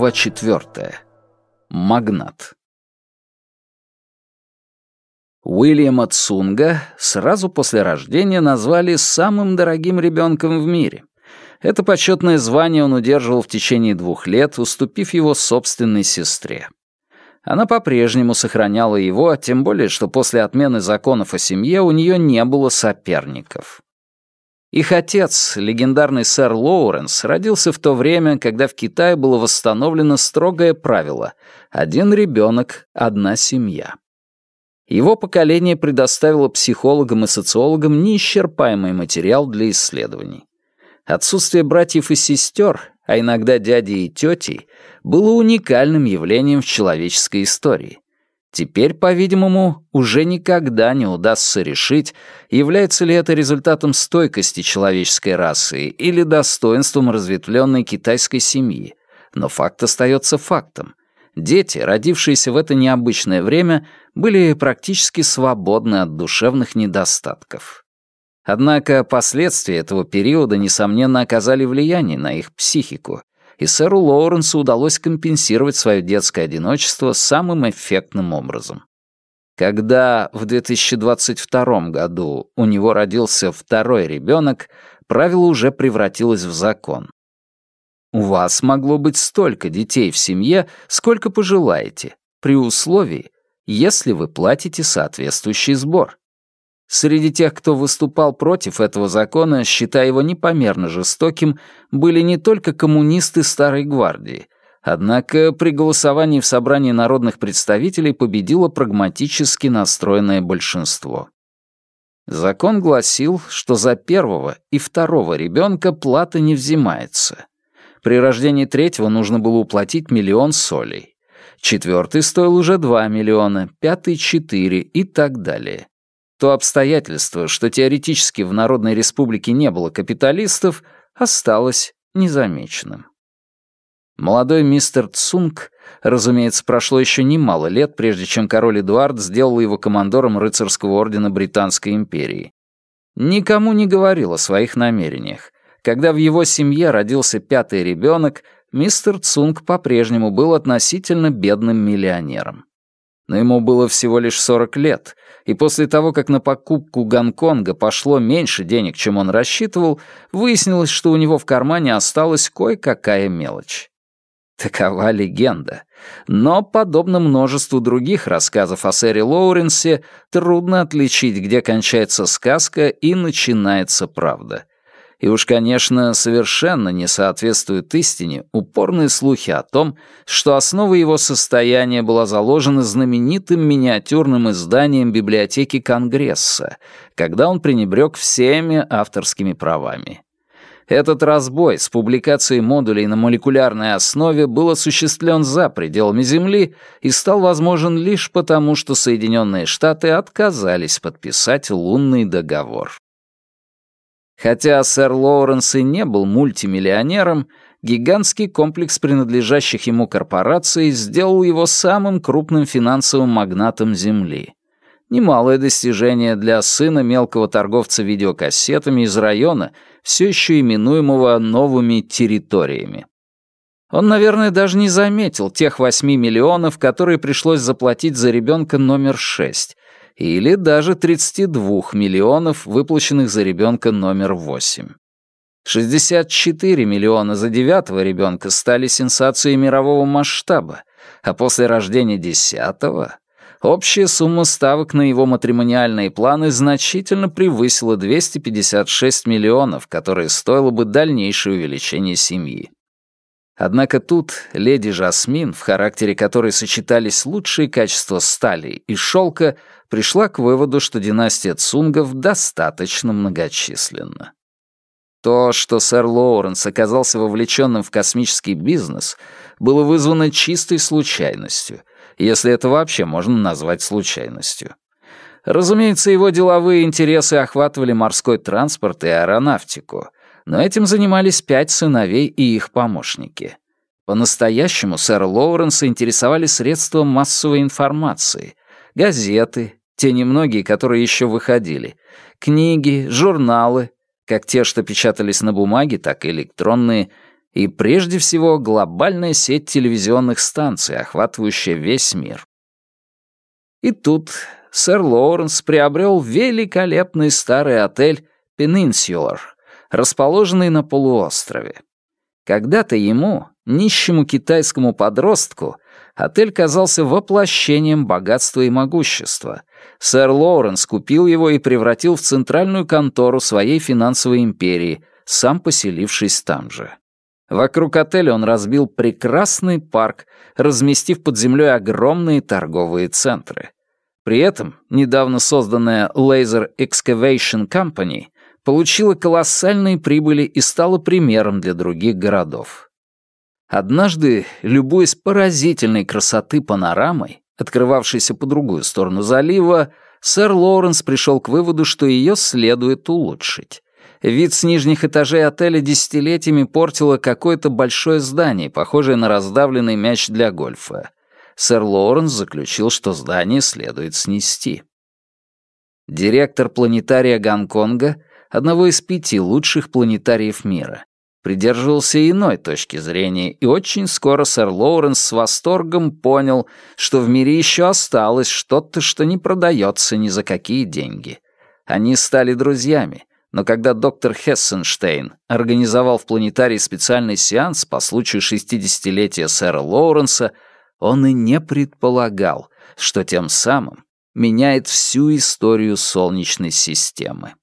Глава четвертая. Магнат. Уильяма Цунга сразу после рождения назвали самым дорогим ребенком в мире. Это почетное звание он удерживал в течение двух лет, уступив его собственной сестре. Она по-прежнему сохраняла его, тем более, что после отмены законов о семье у нее не было соперников. Их отец, легендарный сэр Лоуренс, родился в то время, когда в Китае было восстановлено строгое правило «один ребенок, одна семья». Его поколение предоставило психологам и социологам неисчерпаемый материал для исследований. Отсутствие братьев и сестер, а иногда дяди и тети, было уникальным явлением в человеческой истории. Теперь, по-видимому, уже никогда не удастся решить, является ли это результатом стойкости человеческой расы или достоинством разветвленной китайской семьи. Но факт остается фактом. Дети, родившиеся в это необычное время, были практически свободны от душевных недостатков. Однако последствия этого периода, несомненно, оказали влияние на их психику, и сэру Лоуренсу удалось компенсировать свое детское одиночество самым эффектным образом. Когда в 2022 году у него родился второй ребенок, правило уже превратилось в закон. У вас могло быть столько детей в семье, сколько пожелаете, при условии, если вы платите соответствующий сбор. Среди тех, кто выступал против этого закона, считая его непомерно жестоким, были не только коммунисты Старой Гвардии. Однако при голосовании в собрании народных представителей победило прагматически настроенное большинство. Закон гласил, что за первого и второго ребенка плата не взимается. При рождении третьего нужно было уплатить миллион солей. Четвертый стоил уже 2 миллиона, пятый — 4 и так далее. То обстоятельство, что теоретически в Народной Республике не было капиталистов, осталось незамеченным. Молодой мистер Цунг, разумеется, прошло еще немало лет, прежде чем король Эдуард сделал его командором рыцарского ордена Британской империи. Никому не говорил о своих намерениях. Когда в его семье родился пятый ребенок, мистер Цунг по-прежнему был относительно бедным миллионером но ему было всего лишь 40 лет, и после того, как на покупку Гонконга пошло меньше денег, чем он рассчитывал, выяснилось, что у него в кармане осталась кое-какая мелочь. Такова легенда. Но, подобно множеству других рассказов о сэре Лоуренсе, трудно отличить, где кончается сказка и начинается правда. И уж, конечно, совершенно не соответствуют истине упорные слухи о том, что основа его состояния была заложена знаменитым миниатюрным изданием библиотеки Конгресса, когда он пренебрег всеми авторскими правами. Этот разбой с публикацией модулей на молекулярной основе был осуществлен за пределами Земли и стал возможен лишь потому, что Соединенные Штаты отказались подписать лунный договор. Хотя сэр Лоуренс и не был мультимиллионером, гигантский комплекс принадлежащих ему корпораций сделал его самым крупным финансовым магнатом Земли. Немалое достижение для сына мелкого торговца видеокассетами из района, все еще именуемого новыми территориями. Он, наверное, даже не заметил тех 8 миллионов, которые пришлось заплатить за ребенка номер 6, или даже 32 миллионов, выплаченных за ребенка номер 8. 64 миллиона за девятого ребенка стали сенсацией мирового масштаба, а после рождения десятого общая сумма ставок на его матримониальные планы значительно превысила 256 миллионов, которые стоило бы дальнейшее увеличение семьи. Однако тут леди Жасмин, в характере которой сочетались лучшие качества стали и шелка, пришла к выводу, что династия Цунгов достаточно многочисленна. То, что сэр Лоуренс оказался вовлеченным в космический бизнес, было вызвано чистой случайностью, если это вообще можно назвать случайностью. Разумеется, его деловые интересы охватывали морской транспорт и аэронавтику — но этим занимались пять сыновей и их помощники. По-настоящему сэра Лоуренса интересовали средства массовой информации, газеты, те немногие, которые еще выходили, книги, журналы, как те, что печатались на бумаге, так и электронные, и прежде всего глобальная сеть телевизионных станций, охватывающая весь мир. И тут сэр Лоуренс приобрел великолепный старый отель «Пенинсюлар», расположенный на полуострове. Когда-то ему, нищему китайскому подростку, отель казался воплощением богатства и могущества. Сэр Лоуренс купил его и превратил в центральную контору своей финансовой империи, сам поселившись там же. Вокруг отеля он разбил прекрасный парк, разместив под землей огромные торговые центры. При этом недавно созданная Laser Excavation Company получила колоссальные прибыли и стала примером для других городов. Однажды, любуясь поразительной красоты панорамой, открывавшейся по другую сторону залива, сэр Лоуренс пришел к выводу, что ее следует улучшить. Вид с нижних этажей отеля десятилетиями портило какое-то большое здание, похожее на раздавленный мяч для гольфа. Сэр Лоуренс заключил, что здание следует снести. Директор планетария Гонконга, одного из пяти лучших планетариев мира, придерживался иной точки зрения, и очень скоро сэр Лоуренс с восторгом понял, что в мире еще осталось что-то, что не продается ни за какие деньги. Они стали друзьями, но когда доктор Хессенштейн организовал в планетарии специальный сеанс по случаю 60-летия сэра Лоуренса, он и не предполагал, что тем самым меняет всю историю Солнечной системы.